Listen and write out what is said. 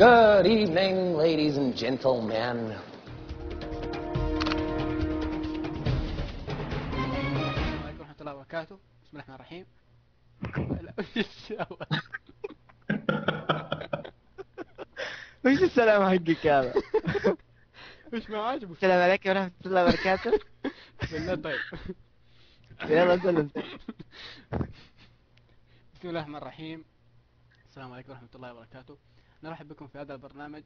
Good evening, ladies and gentlemen. السلام عليكم ورحمة الله وبركاته بسم الله الرحمن الرحيم؟ وش السلام حقك هذا؟ وش ما عاجبك؟ السلام عليكم ورحمة الله وبركاته بالله طيب يلا سلم بسم الله الرحمن الرحيم السلام عليكم ورحمة الله وبركاته. نرحب بكم في هذا البرنامج.